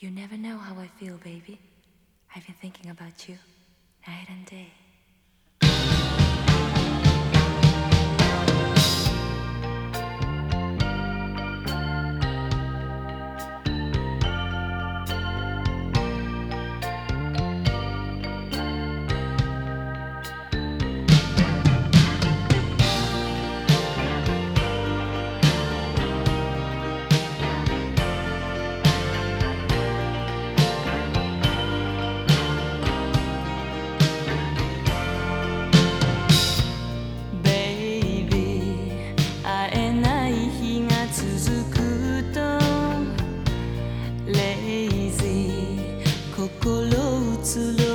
You never know how I feel, baby. I've been thinking about you night and day. Lazy 心移ろ